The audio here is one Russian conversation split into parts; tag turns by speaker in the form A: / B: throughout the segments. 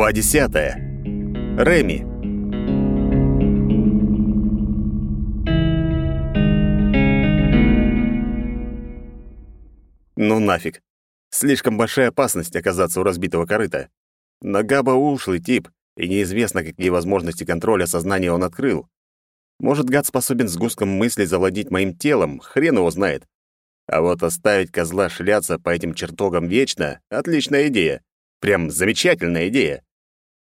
A: Глава 10. Реми. Ну нафиг. Слишком большая опасность оказаться у разбитого корыта. Нагаба ушлый тип, и неизвестно, какие возможности контроля сознания он открыл. Может, гад способен с густком мысли завладеть моим телом, хрен его знает. А вот оставить козла шляться по этим чертогам вечно — отличная идея. Прям замечательная идея.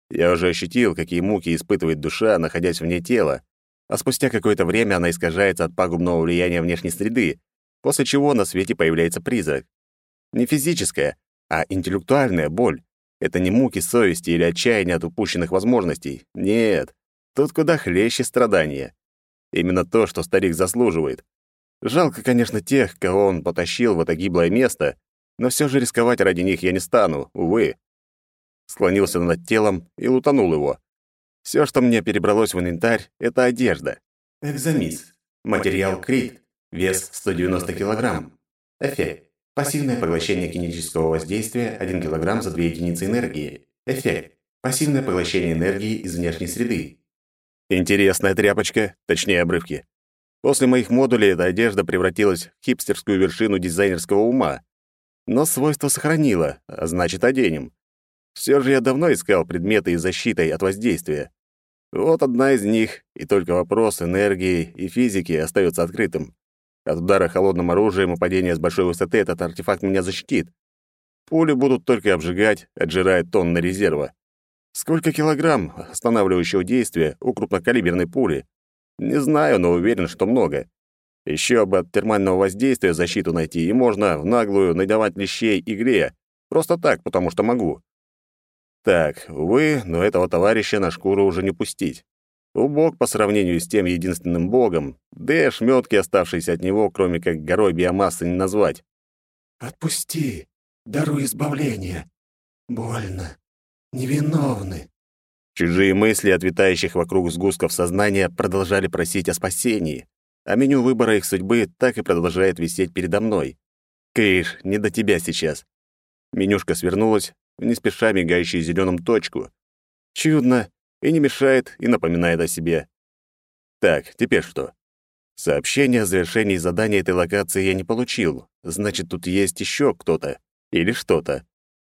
A: Я уже ощутил, какие муки испытывает душа, находясь вне тела, а спустя какое-то время она искажается от пагубного влияния внешней среды, после чего на свете появляется призрак. Не физическая, а интеллектуальная боль. Это не муки совести или отчаяния от упущенных возможностей. Нет, тут куда хлеще страдания. Именно то, что старик заслуживает. Жалко, конечно, тех, кого он потащил в это гиблое место, но все же рисковать ради них я не стану, увы. Склонился над телом и лутанул его. Все, что мне перебралось в инвентарь, это одежда.
B: Экзомис. Материал крит. Вес 190 кг. Эффект. Пассивное поглощение кинетического воздействия 1 кг за 2 единицы энергии. Эффект. Пассивное поглощение энергии из внешней среды.
A: Интересная тряпочка, точнее обрывки. После моих модулей эта одежда превратилась в хипстерскую вершину дизайнерского ума. Но свойства сохранила, а значит, оденем. Все же я давно искал предметы и защитой от воздействия. Вот одна из них, и только вопрос энергии и физики остается открытым. От удара холодным оружием и падения с большой высоты этот артефакт меня защитит. Пули будут только обжигать, отжирая тонны резерва. Сколько килограмм останавливающего действия у крупнокалиберной пули? Не знаю, но уверен, что много. Еще бы от термального воздействия защиту найти, и можно в наглую надавать лещей игре. Просто так, потому что могу. Так, увы, но этого товарища на шкуру уже не пустить. Убог по сравнению с тем единственным богом, да и ошметки, оставшиеся от него, кроме как горой биомассы, не назвать.
B: «Отпусти! Даруй избавление! Больно! Невиновны!»
A: Чужие мысли от витающих вокруг сгустков сознания продолжали просить о спасении, а меню выбора их судьбы так и продолжает висеть передо мной. Кэш, не до тебя сейчас. Менюшка свернулась в не спеша мигающую точку. Чудно, и не мешает, и напоминает о себе. Так, теперь что? Сообщение о завершении задания этой локации я не получил. Значит, тут есть еще кто-то. Или что-то.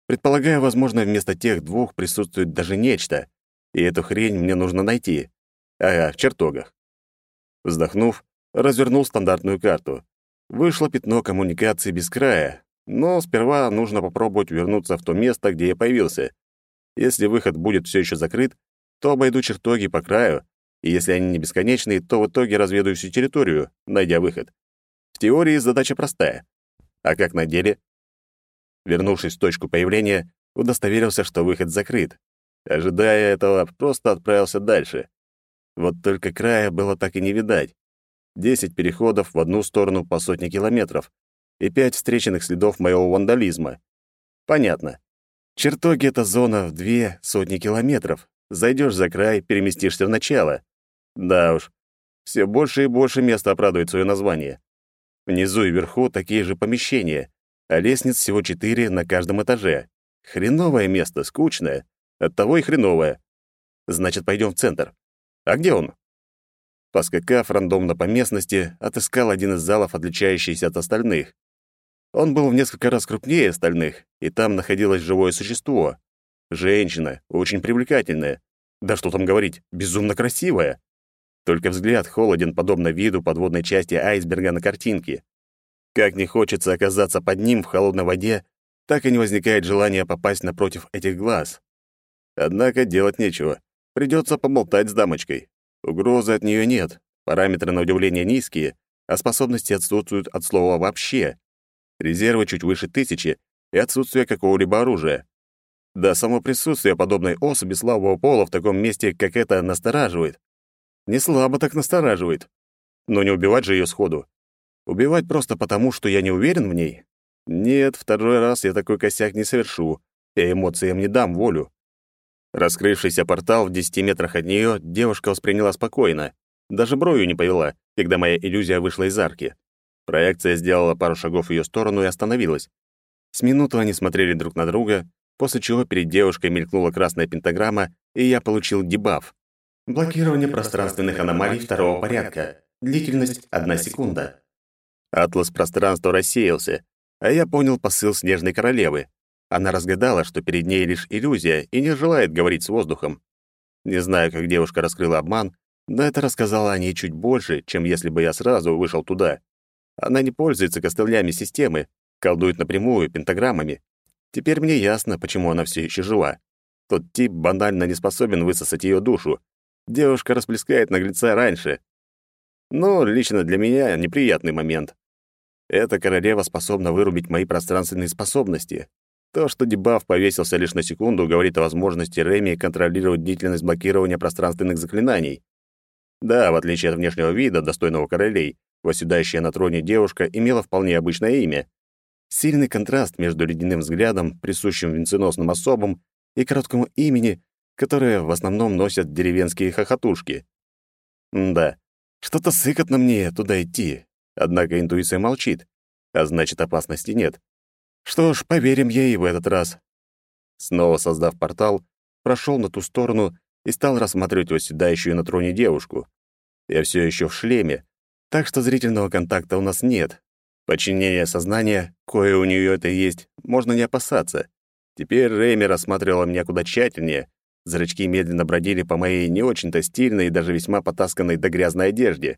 A: Предполагаю, возможно, вместо тех двух присутствует даже нечто и эту хрень мне нужно найти. Ага, в чертогах. Вздохнув, развернул стандартную карту. Вышло пятно коммуникации без края, но сперва нужно попробовать вернуться в то место, где я появился. Если выход будет все еще закрыт, то обойду чертоги по краю, и если они не бесконечные, то в итоге разведаю всю территорию, найдя выход. В теории задача простая. А как на деле? Вернувшись в точку появления, удостоверился, что выход закрыт, Ожидая этого, просто отправился дальше. Вот только края было так и не видать. Десять переходов в одну сторону по сотне километров и пять встреченных следов моего вандализма. Понятно. Чертоги — это зона в две сотни километров. Зайдешь за край, переместишься в начало. Да уж, все больше и больше места оправдывает свое название. Внизу и вверху такие же помещения, а лестниц всего четыре на каждом этаже. Хреновое место, скучное. Оттого и хреновая. Значит, пойдем в центр. А где он? Поскакав рандомно по местности, отыскал один из залов, отличающийся от остальных. Он был в несколько раз крупнее остальных, и там находилось живое существо. Женщина, очень привлекательная. Да что там говорить, безумно красивая. Только взгляд холоден, подобно виду подводной части айсберга на картинке. Как не хочется оказаться под ним в холодной воде, так и не возникает желания попасть напротив этих глаз. Однако делать нечего. Придется поболтать с дамочкой. Угрозы от нее нет, параметры на удивление низкие, а способности отсутствуют от слова «вообще». Резервы чуть выше тысячи и отсутствие какого-либо оружия. Да, само присутствие подобной особи слабого пола в таком месте, как это, настораживает. Не слабо так настораживает. Но не убивать же ее сходу. Убивать просто потому, что я не уверен в ней? Нет, второй раз я такой косяк не совершу, и эмоциям не дам волю. Раскрывшийся портал в десяти метрах от нее девушка восприняла спокойно. Даже бровью не повела, когда моя иллюзия вышла из арки. Проекция сделала пару шагов в ее сторону и остановилась. С минуту они смотрели друг на друга, после чего перед девушкой мелькнула красная пентаграмма, и я получил дебаф.
B: Блокирование пространственных аномалий второго порядка. Длительность — одна секунда.
A: Атлас пространства рассеялся, а я понял посыл Снежной Королевы. Она разгадала, что перед ней лишь иллюзия и не желает говорить с воздухом. Не знаю, как девушка раскрыла обман, но это рассказала о ней чуть больше, чем если бы я сразу вышел туда. Она не пользуется костылями системы, колдует напрямую пентаграммами. Теперь мне ясно, почему она все еще жива. Тот тип банально не способен высосать ее душу. Девушка расплескает наглеца раньше. Ну, лично для меня неприятный момент. Эта королева способна вырубить мои пространственные способности. То, что дебаф повесился лишь на секунду, говорит о возможности Реми контролировать длительность блокирования пространственных заклинаний. Да, в отличие от внешнего вида достойного королей, восседающая на троне девушка имела вполне обычное имя. Сильный контраст между ледяным взглядом, присущим венценосным особам, и короткому имени, которое в основном носят деревенские хохотушки. Да, что-то сыкотно мне туда идти, однако интуиция молчит, а значит, опасности нет. Что ж, поверим ей в этот раз. Снова создав портал, прошел на ту сторону и стал рассматривать восседающую на троне девушку. Я все еще в шлеме, так что зрительного контакта у нас нет. Подчинение сознания, кое у нее это есть, можно не опасаться. Теперь Рэйми рассматривала меня куда тщательнее. Зрачки медленно бродили по моей не очень-то стильной и даже весьма потасканной до грязной одежде.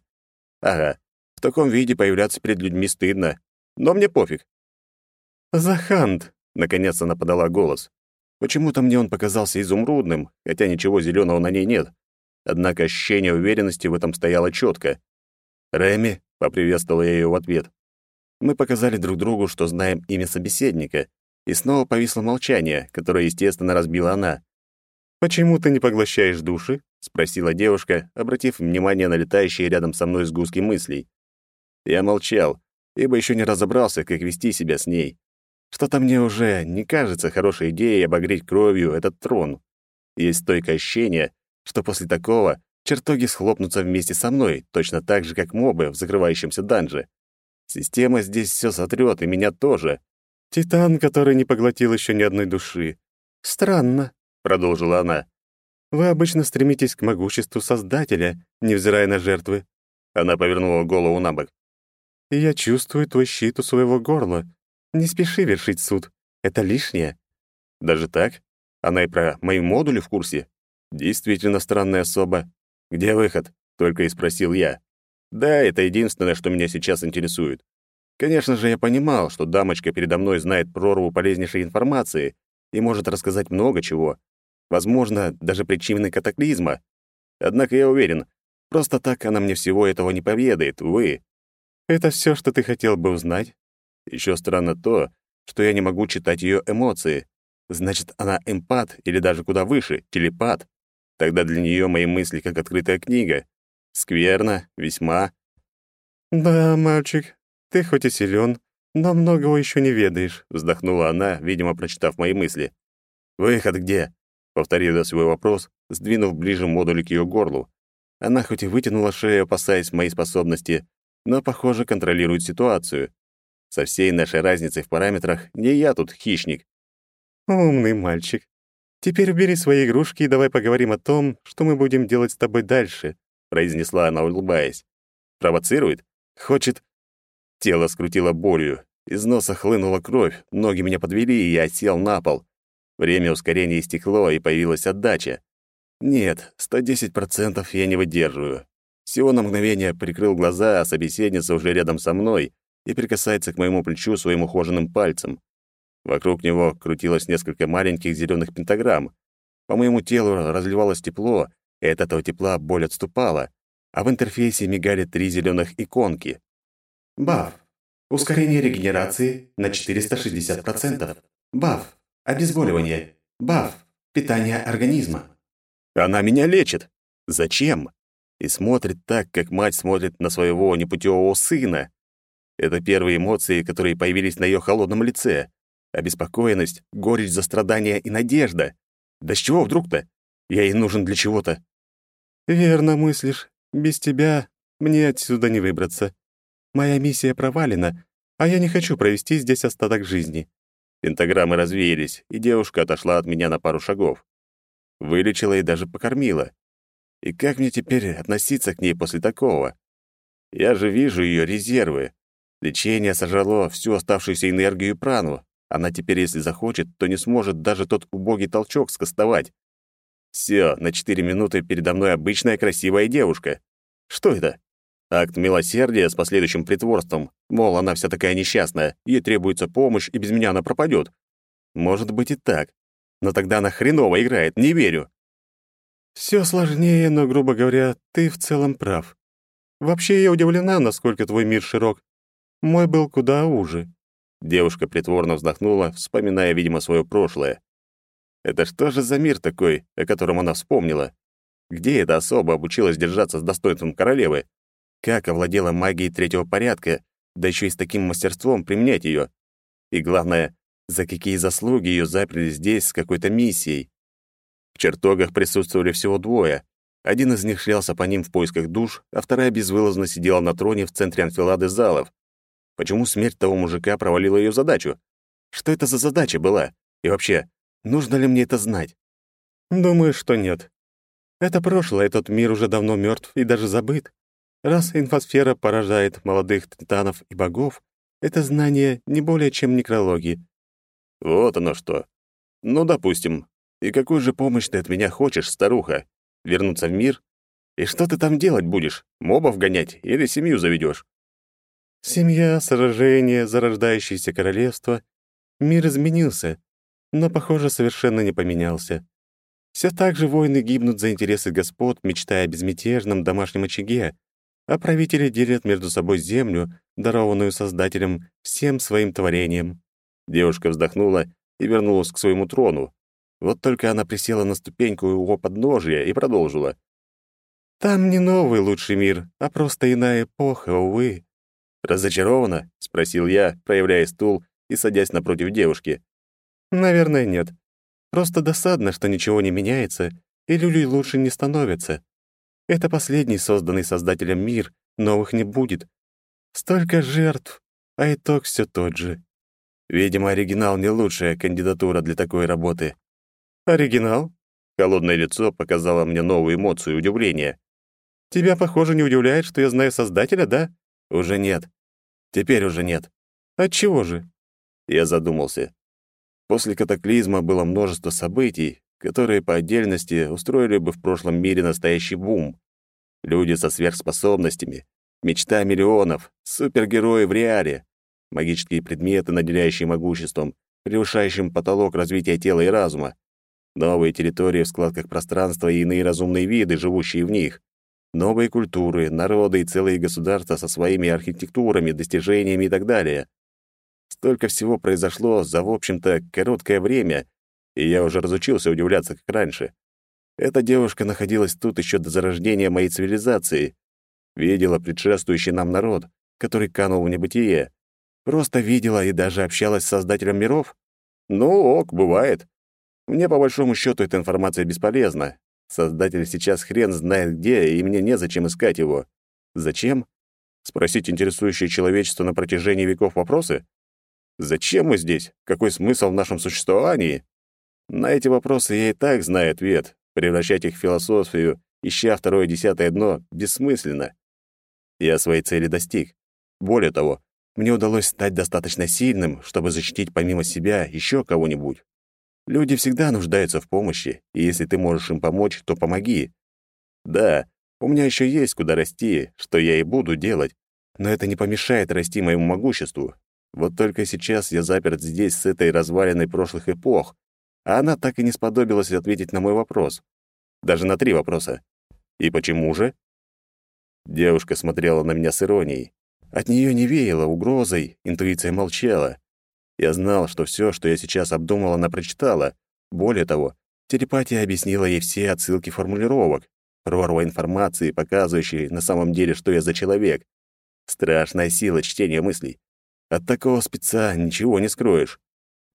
A: Ага, в таком виде появляться перед людьми стыдно. Но мне пофиг. «Захант!» — наконец она подала голос. Почему-то мне он показался изумрудным, хотя ничего зеленого на ней нет. Однако ощущение уверенности в этом стояло четко. «Рэми», — поприветствовал я ее в ответ. Мы показали друг другу, что знаем имя собеседника, и снова повисло молчание, которое, естественно, разбила она. «Почему ты не поглощаешь души?» — спросила девушка, обратив внимание на летающие рядом со мной сгустки мыслей. Я молчал, ибо еще не разобрался, как вести себя с ней. Что-то мне уже не кажется хорошей идеей обогреть кровью этот трон. Есть стойкое ощущение, что после такого чертоги схлопнутся вместе со мной, точно так же, как мобы в закрывающемся данже. Система здесь все сотрет, и меня тоже. Титан, который не поглотил еще ни одной души. Странно, продолжила она. Вы обычно стремитесь к могуществу Создателя, невзирая на жертвы. Она повернула голову на бок. Я чувствую твой щит у своего горла. Не спеши вершить суд. Это лишнее. Даже так? Она и про мои модули в курсе? Действительно странная особа. Где выход? Только и спросил я. Да, это единственное, что меня сейчас интересует. Конечно же, я понимал, что дамочка передо мной знает прорву полезнейшей информации и может рассказать много чего. Возможно, даже причины катаклизма. Однако я уверен, просто так она мне всего этого не поведает, увы. Это все, что ты хотел бы узнать? Еще странно то, что я не могу читать ее эмоции. Значит, она эмпат или даже куда выше, телепат. Тогда для нее мои мысли как открытая книга. Скверно, весьма. «Да, мальчик, ты хоть и силен, но многого еще не ведаешь», — вздохнула она, видимо, прочитав мои мысли. «Выход где?» — повторила свой вопрос, сдвинув ближе модули к ее горлу. Она хоть и вытянула шею, опасаясь моей способности, но, похоже, контролирует ситуацию. Со всей нашей разницей в параметрах не я тут хищник. Умный мальчик. Теперь убери свои игрушки и давай поговорим о том, что мы будем делать с тобой дальше, произнесла она, улыбаясь. Провоцирует? Хочет? Тело скрутило болью. Из носа хлынула кровь, ноги меня подвели, и я сел на пол. Время ускорения истекло, и появилась отдача. Нет, 110% я не выдерживаю. Всего на мгновение прикрыл глаза, а собеседница уже рядом со мной, и прикасается к моему плечу своим ухоженным пальцем. Вокруг него крутилось несколько маленьких зеленых пентаграмм. По моему телу разливалось тепло, и от этого тепла боль отступала, а в интерфейсе мигали три зеленых иконки.
B: Баф. Ускорение регенерации на 460%. Баф. Обезболивание. Баф. Питание организма.
A: Она меня лечит. Зачем? И смотрит так, как мать смотрит на своего непутевого сына. Это первые эмоции, которые появились на ее холодном лице. Обеспокоенность, горечь за страдания и надежда. Да с чего вдруг-то? Я ей нужен для чего-то. Верно мыслишь. Без тебя мне отсюда не выбраться. Моя миссия провалена, а я не хочу провести здесь остаток жизни. Пентаграммы развеялись, и девушка отошла от меня на пару шагов. Вылечила и даже покормила. И как мне теперь относиться к ней после такого? Я же вижу ее резервы. Лечение сожрало всю оставшуюся энергию и прану. Она теперь, если захочет, то не сможет даже тот убогий толчок скостовать. Все, на четыре минуты передо мной обычная красивая девушка. Что это? Акт милосердия с последующим притворством. Мол, она вся такая несчастная, ей требуется помощь, и без меня она пропадет. Может быть и так. Но тогда она хреново играет, не верю. Все сложнее, но, грубо говоря, ты в целом прав. Вообще, я удивлена, насколько твой мир широк. Мой был куда уже. Девушка притворно вздохнула, вспоминая, видимо, свое прошлое. Это что же за мир такой, о котором она вспомнила? Где эта особа обучилась держаться с достоинством королевы? Как овладела магией третьего порядка, да еще и с таким мастерством применять ее? И главное, за какие заслуги ее заперли здесь с какой-то миссией? В чертогах присутствовали всего двое. Один из них шлялся по ним в поисках душ, а вторая безвылазно сидела на троне в центре анфилады залов. Почему смерть того мужика провалила ее задачу? Что это за задача была? И вообще, нужно ли мне это знать? Думаю, что нет. Это прошлое, этот мир уже давно мертв и даже забыт. Раз инфосфера порождает молодых титанов и богов, это знание не более чем некрологи. Вот оно что. Ну, допустим. И какую же помощь ты от меня хочешь, старуха? Вернуться в мир? И что ты там делать будешь? Мобов гонять или семью заведешь? Семья, сражение, зарождающееся королевство. Мир изменился, но, похоже, совершенно не поменялся. Все так же воины гибнут за интересы господ, мечтая о безмятежном домашнем очаге, а правители делят между собой землю, дарованную Создателем всем своим творением. Девушка вздохнула и вернулась к своему трону. Вот только она присела на ступеньку его подножия и продолжила. «Там не новый лучший мир, а просто иная эпоха, увы». «Разочарована?» — спросил я, проявляя стул и садясь напротив девушки. «Наверное, нет. Просто досадно, что ничего не меняется, и люди лучше не становятся. Это последний созданный Создателем мир, новых не будет. Столько жертв, а итог все тот же. Видимо, оригинал не лучшая кандидатура для такой работы. Оригинал? Холодное лицо показало мне новую эмоцию удивления. Тебя, похоже, не удивляет, что я знаю Создателя, да? Уже нет. Теперь уже нет. Отчего же? Я задумался. После катаклизма было множество событий, которые по отдельности устроили бы в прошлом мире настоящий бум. Люди со сверхспособностями, мечта миллионов, супергерои в реале, магические предметы, наделяющие могуществом, превышающим потолок развития тела и разума, новые территории в складках пространства и иные разумные виды, живущие в них, новые культуры, народы и целые государства со своими архитектурами, достижениями и так далее. Столько всего произошло за, в общем-то, короткое время, и я уже разучился удивляться, как раньше. Эта девушка находилась тут еще до зарождения моей цивилизации, видела предшествующий нам народ, который канул в небытие, просто видела и даже общалась с создателем миров. Ну, ок, бывает. Мне, по большому счету, эта информация бесполезна. Создатель сейчас хрен знает где, и мне незачем искать его. Зачем? Спросить интересующее человечество на протяжении веков вопросы? Зачем мы здесь? Какой смысл в нашем существовании? На эти вопросы я и так знаю ответ. Превращать их в философию, ища второе десятое дно, бессмысленно. Я своей цели достиг. Более того, мне удалось стать достаточно сильным, чтобы защитить помимо себя еще кого-нибудь. Люди всегда нуждаются в помощи, и если ты можешь им помочь, то помоги. Да, у меня еще есть куда расти, что я и буду делать, но это не помешает расти моему могуществу. Вот только сейчас я заперт здесь с этой разваленной прошлых эпох, а она так и не сподобилась ответить на мой вопрос. Даже на три вопроса. И почему же? Девушка смотрела на меня с иронией. От нее не веяло угрозой, интуиция молчала. Я знал, что все, что я сейчас обдумала, она прочитала. Более того, телепатия объяснила ей все отсылки формулировок, прорва информации, показывающей на самом деле, что я за человек. Страшная сила чтения мыслей. От такого спеца ничего не скроешь.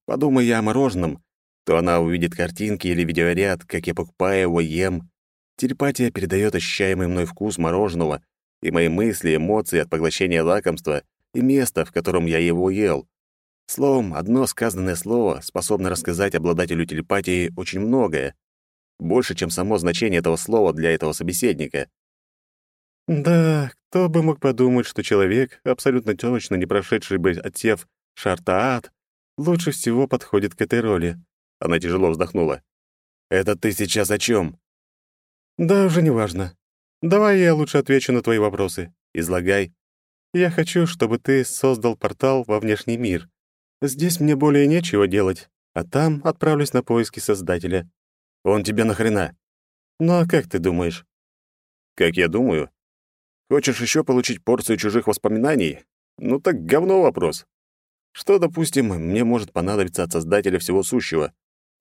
A: Подумай я о мороженом, то она увидит картинки или видеоряд, как я покупаю его, ем. Телепатия передает ощущаемый мной вкус мороженого и мои мысли, эмоции от поглощения лакомства и место, в котором я его ел. Словом, одно сказанное слово способно рассказать обладателю телепатии очень многое, больше, чем само значение этого слова для этого собеседника. Да, кто бы мог подумать, что человек, абсолютно точно не прошедший бы отсев Шартаат, лучше всего подходит к этой роли. Она тяжело вздохнула. Это ты сейчас о чем? Да, уже неважно. Давай я лучше отвечу на твои вопросы. Излагай. Я хочу, чтобы ты создал портал во внешний мир. Здесь мне более нечего делать, а там отправлюсь на поиски Создателя. Он тебе нахрена? Ну а как ты думаешь? Как я думаю? Хочешь еще получить порцию чужих воспоминаний? Ну так говно вопрос. Что, допустим, мне может понадобиться от Создателя всего сущего?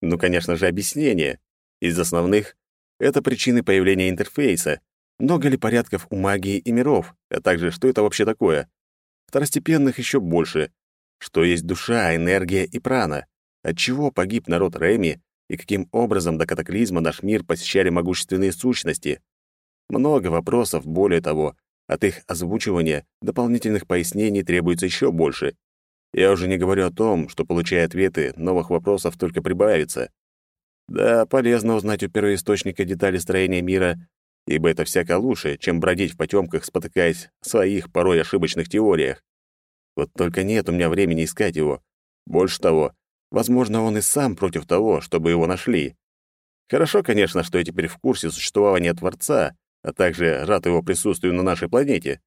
A: Ну, конечно же, объяснение. Из основных — это причины появления интерфейса, много ли порядков у магии и миров, а также что это вообще такое. Второстепенных еще больше. Что есть душа, энергия и прана? От чего погиб народ Реми и каким образом до катаклизма наш мир посещали могущественные сущности? Много вопросов, более того, от их озвучивания дополнительных пояснений требуется еще больше. Я уже не говорю о том, что, получая ответы, новых вопросов только прибавится. Да, полезно узнать у первоисточника детали строения мира ибо это всяко лучше, чем бродить в потемках, спотыкаясь в своих порой ошибочных теориях. Вот только нет у меня времени искать его. Больше того, возможно, он и сам против того, чтобы его нашли. Хорошо, конечно, что я теперь в курсе существования Творца, а также рад его присутствию на нашей планете.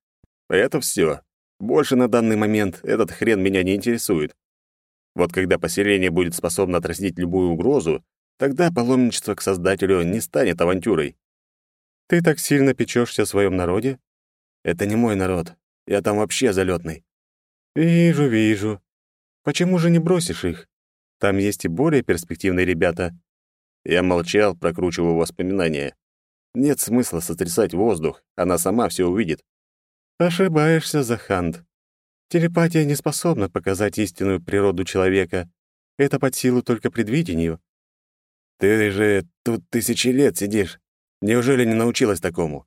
A: Это все. Больше на данный момент этот хрен меня не интересует. Вот когда поселение будет способно отразить любую угрозу, тогда паломничество к Создателю не станет авантюрой. Ты так сильно печешься о своем народе? Это не мой народ. Я там вообще залетный. Вижу, вижу. Почему же не бросишь их? Там есть и более перспективные ребята. Я молчал, прокручивая воспоминания. Нет смысла сотрясать воздух, она сама все увидит. Ошибаешься, Захант. Телепатия не способна показать истинную природу человека. Это под силу только предвидению. Ты же тут тысячи лет сидишь. Неужели не научилась такому?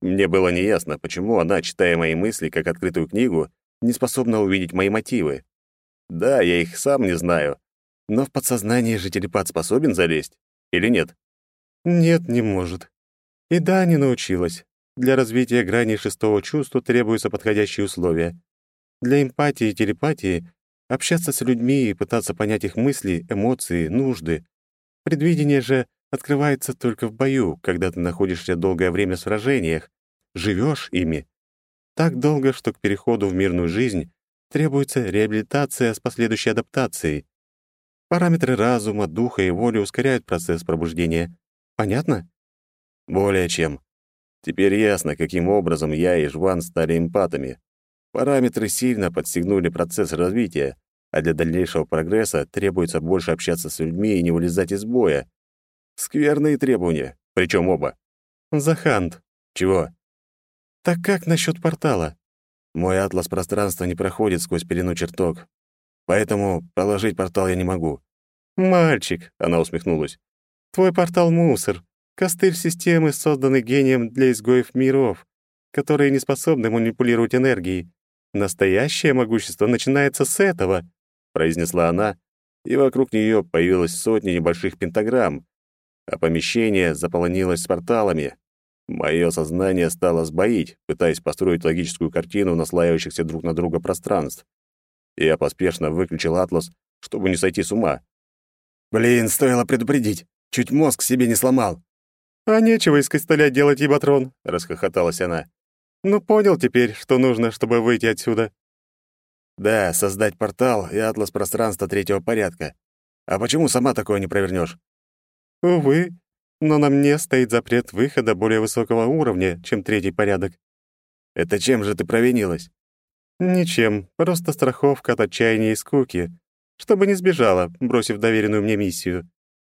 A: Мне было неясно, почему она, читая мои мысли как открытую книгу, не способна увидеть мои мотивы. Да, я их сам не знаю, но в подсознание же телепат способен залезть или нет? Нет, не может. И да, не научилась. Для развития грани шестого чувства требуются подходящие условия. Для эмпатии и телепатии общаться с людьми и пытаться понять их мысли, эмоции, нужды. Предвидение же открывается только в бою, когда ты находишься долгое время в сражениях, живешь ими. Так долго, что к переходу в мирную жизнь требуется реабилитация с последующей адаптацией. Параметры разума, духа и воли ускоряют процесс пробуждения. Понятно? Более чем. Теперь ясно, каким образом я и Жван стали эмпатами. Параметры сильно подстегнули процесс развития, а для дальнейшего прогресса требуется больше общаться с людьми и не вылезать из боя. Скверные требования, причем оба. Захант. Чего? Так как насчет портала? Мой атлас пространства не проходит сквозь пелену чертог, поэтому проложить портал я не могу. Мальчик, она усмехнулась. Твой портал — мусор, костыль системы, созданный гением для изгоев миров, которые не способны манипулировать энергией. Настоящее могущество начинается с этого, произнесла она, и вокруг нее появилось сотни небольших пентаграмм, а помещение заполонилось порталами. Мое сознание стало сбоить, пытаясь построить логическую картину наслаивающихся друг на друга пространств. Я поспешно выключил атлас, чтобы не сойти с ума. «Блин, стоило предупредить. Чуть мозг себе не сломал». «А нечего из костыля делать, Ебатрон», — расхохоталась она. «Ну, понял теперь, что нужно, чтобы выйти отсюда». «Да, создать портал и атлас пространства третьего порядка. А почему сама такое не провернешь? Увы, но на мне стоит запрет выхода более высокого уровня, чем третий порядок. Это чем же ты провинилась? Ничем, просто страховка от отчаяния и скуки, чтобы не сбежала, бросив доверенную мне миссию.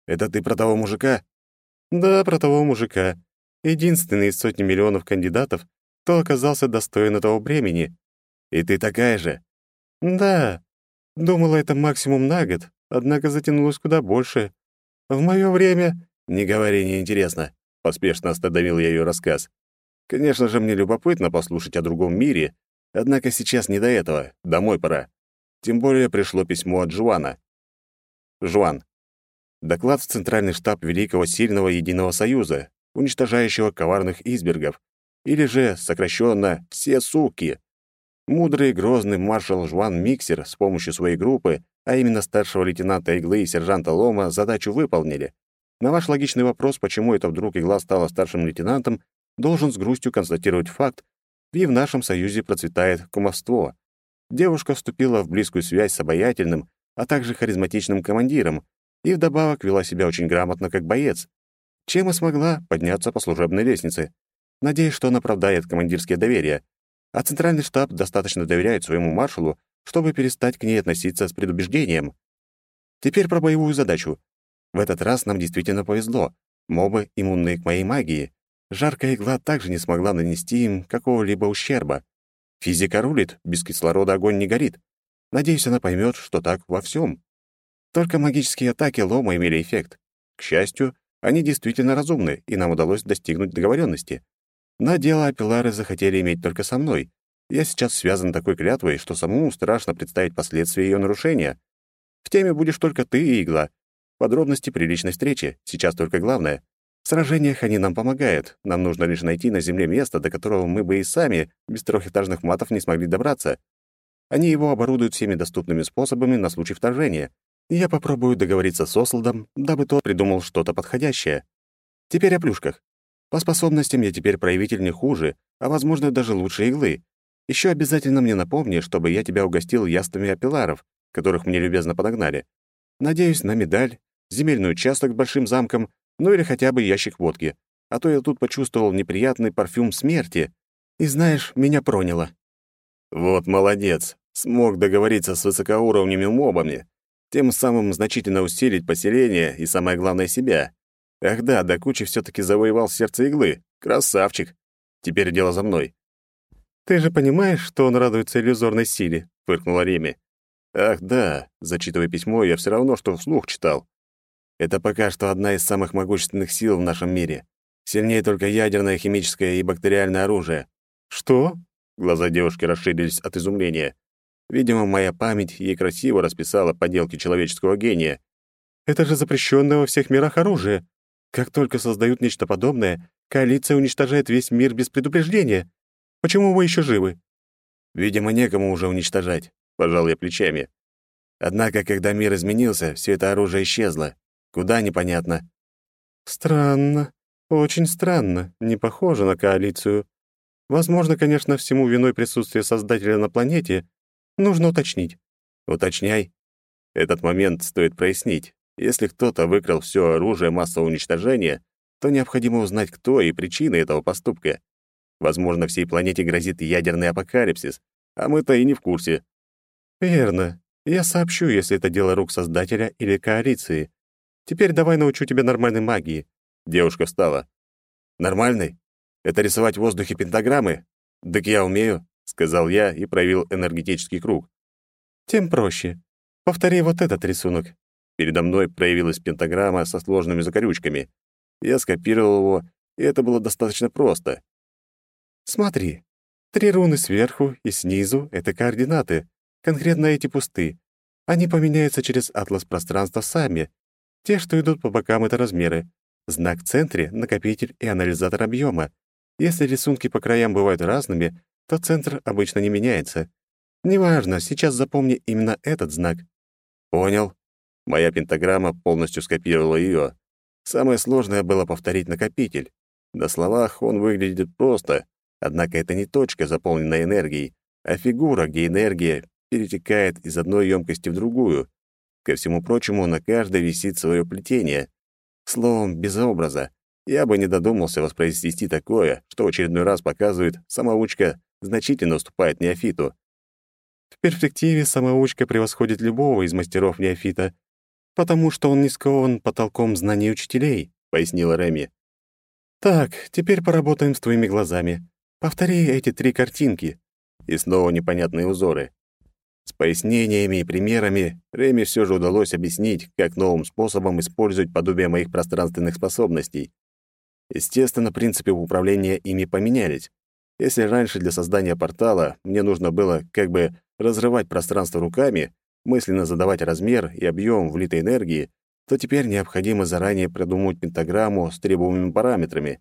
A: Это ты про того мужика? Да, про того мужика. Единственный из сотни миллионов кандидатов, кто оказался достоин этого бремени. И ты такая же? Да. Думала, это максимум на год, однако затянулось куда больше. В мое время... Не говори, неинтересно. Поспешно остановил я ее рассказ. Конечно же, мне любопытно послушать о другом мире, однако сейчас не до этого, домой пора. Тем более пришло письмо от Жуана. Жуан. Доклад в Центральный штаб Великого Сильного Единого Союза, уничтожающего коварных избергов, или же, сокращенно, «все суки». Мудрый грозный маршал Жуан Миксер с помощью своей группы, а именно старшего лейтенанта Иглы и сержанта Лома, задачу выполнили. На ваш логичный вопрос, почему это вдруг Игла стала старшим лейтенантом, должен с грустью констатировать факт, и в нашем союзе процветает кумовство. Девушка вступила в близкую связь с обаятельным, а также харизматичным командиром, и вдобавок вела себя очень грамотно как боец, чем и смогла подняться по служебной лестнице. Надеюсь, что он оправдает командирское доверие, а центральный штаб достаточно доверяет своему маршалу, чтобы перестать к ней относиться с предубеждением. Теперь про боевую задачу. В этот раз нам действительно повезло. Мобы иммунные к моей магии. Жаркая игла также не смогла нанести им какого-либо ущерба. Физика рулит, без кислорода огонь не горит. Надеюсь, она поймет, что так во всем. Только магические атаки лома имели эффект. К счастью, они действительно разумны, и нам удалось достигнуть договоренности. Но дело Апеллары захотели иметь только со мной. Я сейчас связан такой клятвой, что самому страшно представить последствия ее нарушения. В теме будешь только ты игла. Подробности при личной встрече. Сейчас только главное. В сражениях они нам помогают. Нам нужно лишь найти на земле место, до которого мы бы и сами без трехэтажных матов не смогли добраться. Они его оборудуют всеми доступными способами на случай вторжения. Я попробую договориться с Ослдом, дабы тот придумал что-то подходящее. Теперь о плюшках. По способностям я теперь проявитель не хуже, а, возможно, даже лучше иглы. Еще обязательно мне напомни, чтобы я тебя угостил яствами апелларов, которых мне любезно подогнали. Надеюсь на медаль, земельный участок с большим замком, ну или хотя бы ящик водки. А то я тут почувствовал неприятный парфюм смерти. И знаешь, меня проняло. Вот молодец. Смог договориться с высокоуровневыми мобами, тем самым значительно усилить поселение и, самое главное, себя. Ах да, до кучи все таки завоевал сердце иглы. Красавчик. Теперь дело за мной. «Ты же понимаешь, что он радуется иллюзорной силе?» — фыркнула Реми. «Ах да», — зачитывая письмо, я все равно что вслух читал. «Это пока что одна из самых могущественных сил в нашем мире. Сильнее только ядерное, химическое и бактериальное оружие». «Что?» — глаза девушки расширились от изумления. Видимо, моя память ей красиво расписала поделки человеческого гения. «Это же запрещенное во всех мирах оружие. Как только создают нечто подобное, коалиция уничтожает весь мир без предупреждения. Почему вы еще живы?» «Видимо, некому уже уничтожать», — пожал я плечами. Однако, когда мир изменился, все это оружие исчезло. Куда непонятно. Странно. Очень странно. Не похоже на коалицию. Возможно, конечно, всему виной присутствие Создателя на планете. Нужно уточнить. Уточняй. Этот момент стоит прояснить. Если кто-то выкрал все оружие массового уничтожения, то необходимо узнать, кто и причины этого поступка. Возможно, всей планете грозит ядерный апокалипсис, а мы-то и не в курсе. Верно. Я сообщу, если это дело рук Создателя или коалиции. Теперь давай научу тебя нормальной магии. Девушка встала. Нормальной? Это рисовать в воздухе пентаграммы? Так я умею, сказал я и проявил энергетический круг. Тем проще. Повтори вот этот рисунок. Передо мной проявилась пентаграмма со сложными закорючками. Я скопировал его, и это было достаточно просто. Смотри, три руны сверху и снизу — это координаты. Конкретно эти пусты. Они поменяются через атлас пространства сами. Те, что идут по бокам, — это размеры. Знак в центре — накопитель и анализатор объема. Если рисунки по краям бывают разными, то центр обычно не меняется. Неважно, сейчас запомни именно этот знак. Понял. Моя пентаграмма полностью скопировала ее. Самое сложное было повторить накопитель. На словах он выглядит просто, Однако это не точка, заполненная энергией, а фигура, где энергия перетекает из одной емкости в другую. Ко всему прочему, на каждой висит свое плетение. Словом, без образа. Я бы не додумался воспроизвести такое, что очередной раз показывает, самоучка значительно уступает неофиту. В перспективе самоучка превосходит любого из мастеров неофита, потому что он не скован потолком знаний учителей, пояснила Реми. Так, теперь поработаем с твоими глазами. Повтори эти три картинки. И снова непонятные узоры. С пояснениями и примерами Реми все же удалось объяснить, как новым способом использовать подобие моих пространственных способностей. Естественно, принципы управления ими поменялись. Если раньше для создания портала мне нужно было как бы разрывать пространство руками, мысленно задавать размер и объем влитой энергии, то теперь необходимо заранее продумать пентаграмму с требуемыми параметрами.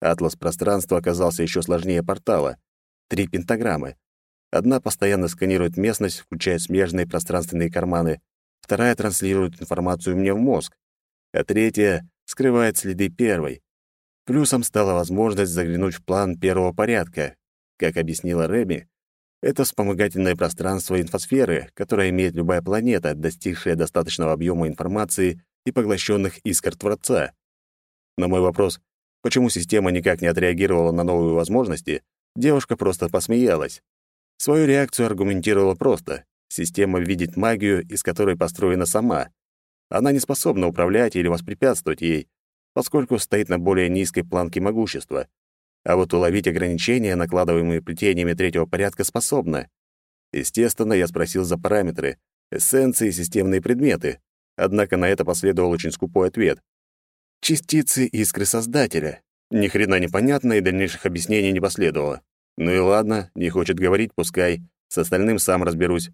A: Атлас пространства оказался еще сложнее портала. Три пентаграммы. Одна постоянно сканирует местность, включая смежные пространственные карманы, вторая транслирует информацию мне в мозг, а третья скрывает следы первой. Плюсом стала возможность заглянуть в план первого порядка. Как объяснила Реми, это вспомогательное пространство инфосферы, которое имеет любая планета, достигшая достаточного объема информации и поглощенных искр Творца. На мой вопрос, почему система никак не отреагировала на новые возможности, девушка просто посмеялась. Свою реакцию аргументировала просто. Система видит магию, из которой построена сама. Она не способна управлять или воспрепятствовать ей, поскольку стоит на более низкой планке могущества. А вот уловить ограничения, накладываемые плетениями третьего порядка, способна. Естественно, я спросил за параметры, эссенции и системные предметы. Однако на это последовал очень скупой ответ. Частицы искры Создателя. Ни хрена непонятно, и дальнейших объяснений не последовало. Ну и ладно, не хочет говорить, пускай. С остальным сам разберусь.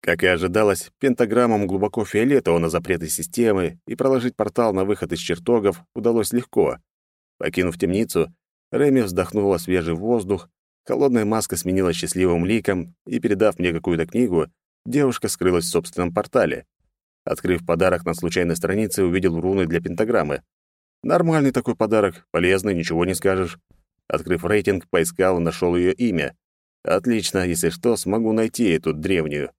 A: Как и ожидалось, пентаграммам глубоко фиолетово на запреты системы, и проложить портал на выход из чертогов удалось легко. Покинув темницу, Реми вздохнула свежий воздух, холодная маска сменилась счастливым ликом, и, передав мне какую-то книгу, девушка скрылась в собственном портале. Открыв подарок на случайной странице, увидел руны для пентаграммы. Нормальный такой подарок, полезный, ничего не скажешь. Открыв рейтинг, поискал и нашел ее имя. Отлично, если что, смогу найти эту древнюю.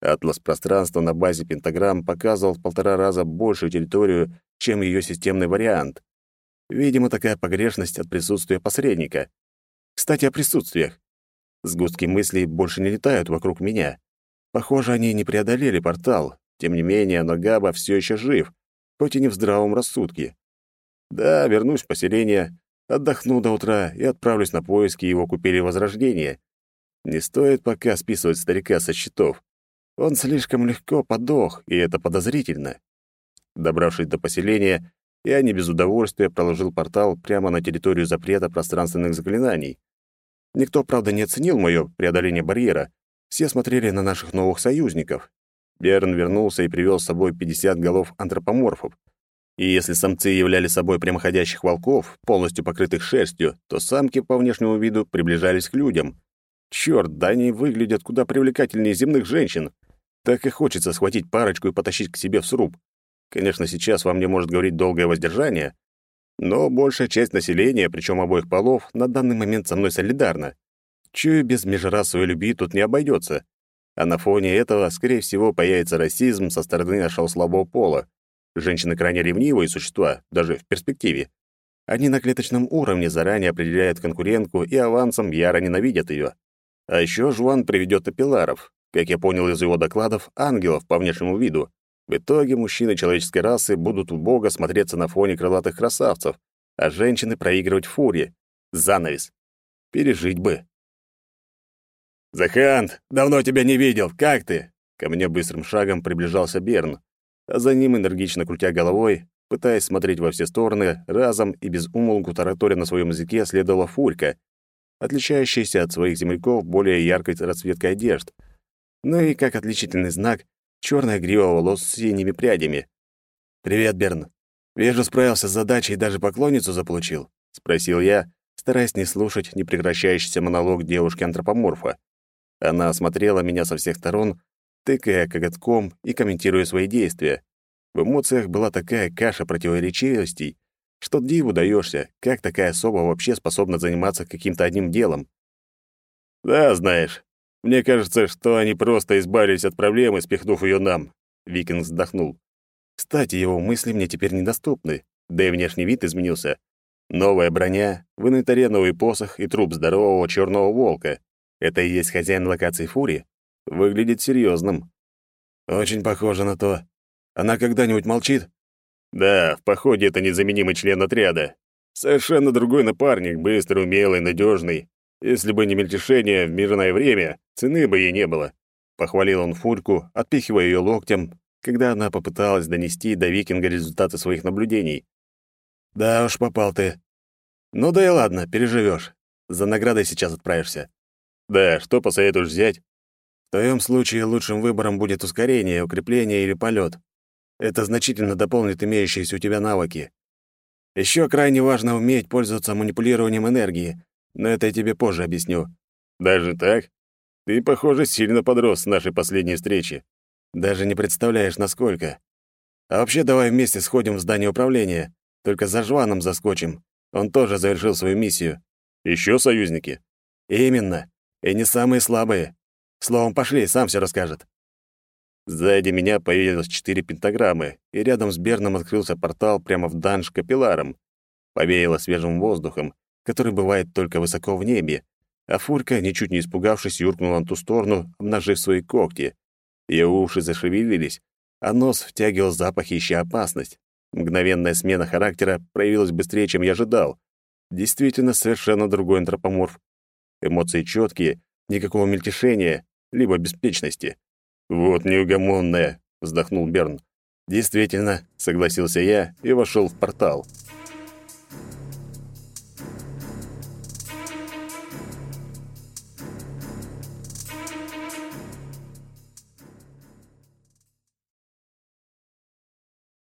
A: Атлас пространства на базе пентаграмм показывал в полтора раза большую территорию, чем ее системный вариант. Видимо, такая погрешность от присутствия посредника. Кстати, о присутствиях. Сгустки мыслей больше не летают вокруг меня. Похоже, они не преодолели портал. Тем не менее, Ногаба все еще жив, хоть и не в здравом рассудке. Да, вернусь в поселение, отдохну до утра и отправлюсь на поиски его купели Возрождения. Не стоит пока списывать старика со счетов. Он слишком легко подох, и это подозрительно. Добравшись до поселения, я не без удовольствия проложил портал прямо на территорию запрета пространственных заклинаний. Никто, правда, не оценил мое преодоление барьера. Все смотрели на наших новых союзников. Берн вернулся и привел с собой 50 голов антропоморфов. И если самцы являли собой прямоходящих волков, полностью покрытых шерстью, то самки по внешнему виду приближались к людям. Чёрт, да они выглядят куда привлекательнее земных женщин. Так и хочется схватить парочку и потащить к себе в сруб. Конечно, сейчас во мне может говорить долгое воздержание, но большая часть населения, причем обоих полов, на данный момент со мной солидарна. Чую, без межрасовой любви тут не обойдется. А на фоне этого, скорее всего, появится расизм со стороны нашего слабого пола. Женщины крайне ревнивые существа, даже в перспективе. Они на клеточном уровне заранее определяют конкурентку и авансом яро ненавидят ее. А еще Жуан приведет апелларов, как я понял из его докладов, ангелов по внешнему виду. В итоге мужчины человеческой расы будут убого смотреться на фоне крылатых красавцев, а женщины проигрывать фуре. Занавес. Пережить бы. «Захант, давно тебя не видел. Как ты?» Ко мне быстрым шагом приближался Берн, а за ним, энергично крутя головой, пытаясь смотреть во все стороны, разом и без умолку тараторя на своем языке следовала Фурька, отличающаяся от своих земляков более яркой расцветкой одежд. Ну и, как отличительный знак, черная грива волос с синими прядями. «Привет, Берн. Вижу, справился с задачей и даже поклонницу заполучил», — спросил я, стараясь не слушать непрекращающийся монолог девушки-антропоморфа. Она осмотрела меня со всех сторон, тыкая коготком и комментируя свои действия. В эмоциях была такая каша противоречивостей, что диву даешься, как такая особа вообще способна заниматься каким-то одним делом. «Да, знаешь, мне кажется, что они просто избавились от проблемы, спихнув ее нам. Викинг вздохнул. Кстати, его мысли мне теперь недоступны, да и внешний вид изменился. Новая броня, в посох и труп здорового черного волка. Это и есть хозяин локации Фури? Выглядит серьезным. Очень похоже на то. Она когда-нибудь молчит? Да, в походе это незаменимый член отряда. Совершенно другой напарник, быстрый, умелый, надежный. Если бы не мельтешение в мирное время, цены бы ей не было. Похвалил он Фурьку, отпихивая ее локтем, когда она попыталась донести до викинга результаты своих наблюдений. «Да уж, попал ты. Ну да и ладно, переживешь. За наградой сейчас отправишься». «Да, что посоветуешь взять?» Твоем случае лучшим выбором будет ускорение, укрепление или полет. Это значительно дополнит имеющиеся у тебя навыки. Еще крайне важно уметь пользоваться манипулированием энергии, но это я тебе позже объясню.
C: Даже так? Ты, похоже, сильно подрос с нашей последней встречи.
A: Даже не представляешь, насколько. А вообще давай вместе сходим в здание управления. Только за Жваном заскочим. Он тоже завершил свою миссию.
C: Еще союзники?
A: Именно. И не самые слабые. Словом, пошли, сам все расскажет. Сзади меня появилось четыре пентаграммы, и рядом с Берном открылся портал прямо в данж капилларом. Повеяло свежим воздухом, который бывает только высоко в небе, а Фурка, ничуть не испугавшись, юркнула на ту сторону, обнажив свои когти. Ее уши зашевелились, а нос втягивал запахи, ища опасность. Мгновенная смена характера проявилась быстрее, чем я ожидал. Действительно, совершенно другой антропоморф. Эмоции четкие, никакого мельтешения, либо беспечности. «Вот неугомонная», — вздохнул Берн. «Действительно», — согласился я и вошел в портал. «Портал».